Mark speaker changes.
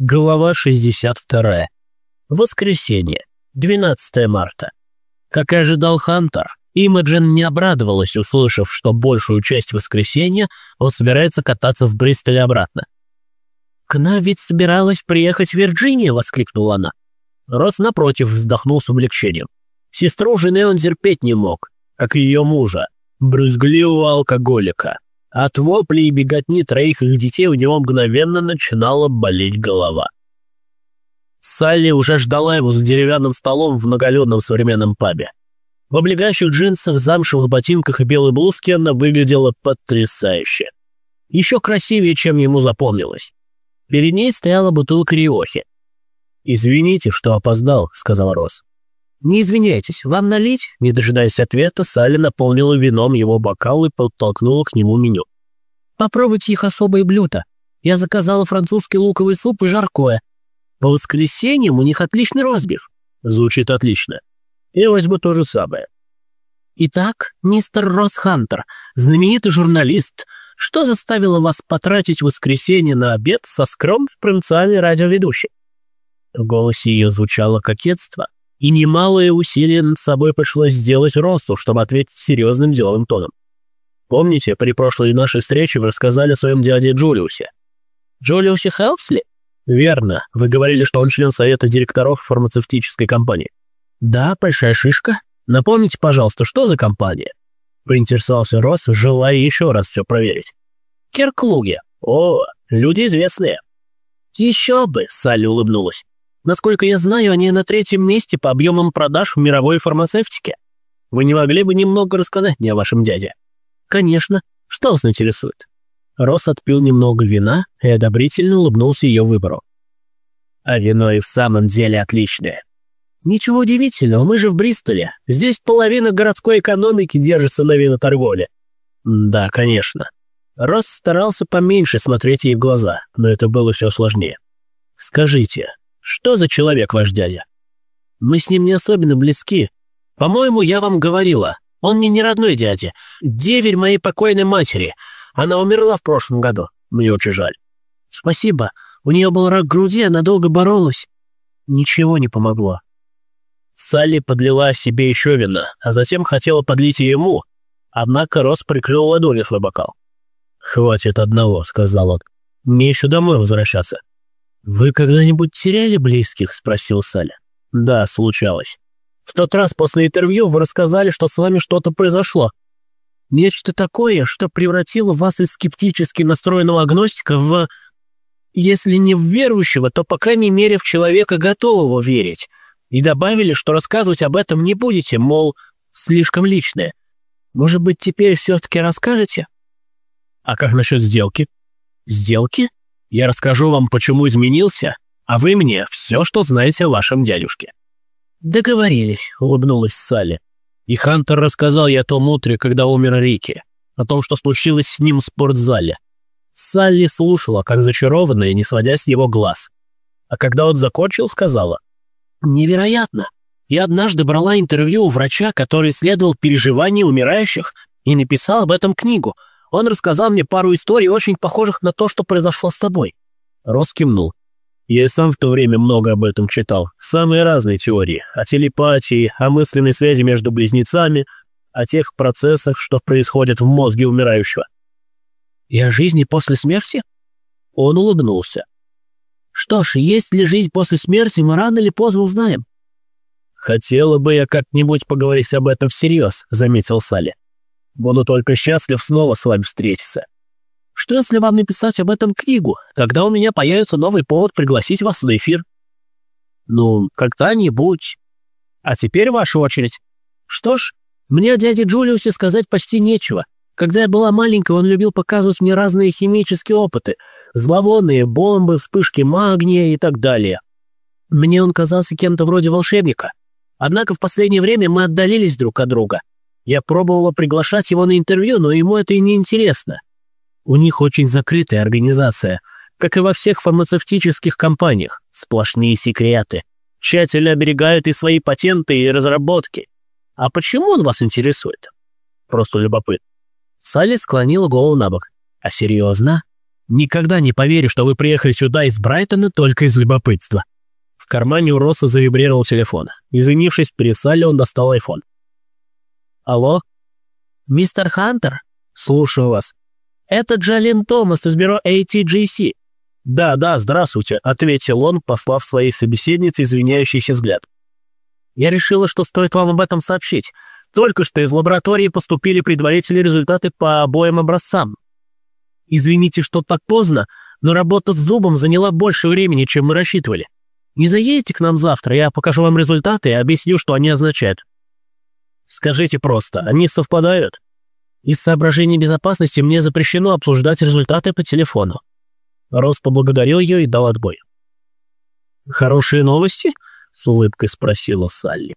Speaker 1: Глава 62. Воскресенье. 12 марта. Как и ожидал Хантер, Имаджин не обрадовалась, услышав, что большую часть воскресенья он собирается кататься в Бристоле обратно. «К нам ведь собиралась приехать Вирджиния!» — воскликнула она. Рос, напротив, вздохнул с облегчением. Сестру жены он терпеть не мог, как и ее мужа, брюзгливого алкоголика. От воплей и беготни троих их детей у него мгновенно начинала болеть голова. Салли уже ждала его за деревянным столом в многолюдном современном пабе. В облегающих джинсах, замшевых ботинках и белой блузке она выглядела потрясающе. Еще красивее, чем ему запомнилось. Перед ней стояла бутылка риохи. «Извините, что опоздал», — сказал Росс. «Не извиняйтесь, вам налить?» Не дожидаясь ответа, Салли наполнила вином его бокал и подтолкнула к нему меню. «Попробуйте их особые блюда. Я заказала французский луковый суп и жаркое. По воскресеньям у них отличный розбив». «Звучит отлично. Я возьму то же самое». «Итак, мистер Росс Хантер, знаменитый журналист, что заставило вас потратить воскресенье на обед со скромной провинциальной радиоведущей?» В голосе ее звучало кокетство – и немалые усилия над собой пришлось сделать Росту, чтобы ответить серьезным деловым тоном. Помните, при прошлой нашей встрече вы рассказали о своем дяде Джулиусе? Джулиусе Хелпсли? Верно. Вы говорили, что он член совета директоров фармацевтической компании. Да, большая шишка. Напомните, пожалуйста, что за компания? Поинтересовался Росс, желая еще раз все проверить. Кирклуги. О, люди известные. Еще бы, Салли улыбнулась. Насколько я знаю, они на третьем месте по объемам продаж в мировой фармацевтике. Вы не могли бы немного рассказать мне о вашем дяде? Конечно. Что вас интересует? Росс отпил немного вина и одобрительно улыбнулся ее выбору. А вино и в самом деле отличное. Ничего удивительного, мы же в Бристоле. Здесь половина городской экономики держится на виноторговле. Да, конечно. Росс старался поменьше смотреть ей в глаза, но это было все сложнее. Скажите, что за человек ваш дядя? Мы с ним не особенно близки. По-моему, я вам говорила. Он мне не родной дядя. Деверь моей покойной матери. Она умерла в прошлом году. Мне очень жаль. Спасибо. У нее был рак груди, она долго боролась. Ничего не помогло. Салли подлила себе еще вина, а затем хотела подлить и ему. Однако Рос прикрыл ладонью свой бокал. «Хватит одного», — сказал он. «Мне еще домой возвращаться». «Вы когда-нибудь теряли близких?» – спросил Саля. «Да, случалось. В тот раз после интервью вы рассказали, что с вами что-то произошло. Нечто такое, что превратило вас из скептически настроенного агностика в... Если не в верующего, то, по крайней мере, в человека, готового верить. И добавили, что рассказывать об этом не будете, мол, слишком личное. Может быть, теперь все-таки расскажете? А как насчет сделки? Сделки? Я расскажу вам, почему изменился, а вы мне все, что знаете о вашем дядюшке». «Договорились», — улыбнулась Салли. И Хантер рассказал ей о том утре, когда умер Рики, о том, что случилось с ним в спортзале. Салли слушала, как зачарованная, не сводя с его глаз. А когда он закончил, сказала. «Невероятно. Я однажды брала интервью у врача, который исследовал переживания умирающих и написал об этом книгу — он рассказал мне пару историй, очень похожих на то, что произошло с тобой». Рос кивнул. Я сам в то время много об этом читал. Самые разные теории. О телепатии, о мысленной связи между близнецами, о тех процессах, что происходят в мозге умирающего. И о жизни после смерти? Он улыбнулся. Что ж, есть ли жизнь после смерти, мы рано или поздно узнаем. Хотела бы я как-нибудь поговорить об этом всерьез, заметил Салли. Буду только счастлив снова с вами встретиться. Что если вам написать об этом книгу? Тогда у меня появится новый повод пригласить вас на эфир. Ну, когда-нибудь. А теперь ваша очередь. Что ж, мне о дяде Джулиусе сказать почти нечего. Когда я была маленькой, он любил показывать мне разные химические опыты. Зловонные бомбы, вспышки магния и так далее. Мне он казался кем-то вроде волшебника. Однако в последнее время мы отдалились друг от друга. Я пробовала приглашать его на интервью, но ему это и не интересно. У них очень закрытая организация, как и во всех фармацевтических компаниях. Сплошные секреты. Тщательно оберегают и свои патенты, и разработки. А почему он вас интересует? Просто любопытно. Салли склонила голову на бок. А серьезно? Никогда не поверю, что вы приехали сюда из Брайтона только из любопытства». В кармане у Росса завибрировал телефон. Извинившись перед Салли, он достал айфон. «Алло?» «Мистер Хантер?» «Слушаю вас». «Это Джалин Томас из бюро ATGC». «Да, да, здравствуйте», — ответил он, послав своей собеседнице извиняющийся взгляд. «Я решила, что стоит вам об этом сообщить. Только что из лаборатории поступили предварительные результаты по обоим образцам. Извините, что так поздно, но работа с зубом заняла больше времени, чем мы рассчитывали. Не заедете к нам завтра, я покажу вам результаты и объясню, что они означают. Скажите просто, они совпадают? Из соображений безопасности мне запрещено обсуждать результаты по телефону. Рос поблагодарил ее и дал отбой. «Хорошие новости?» — с улыбкой спросила Салли.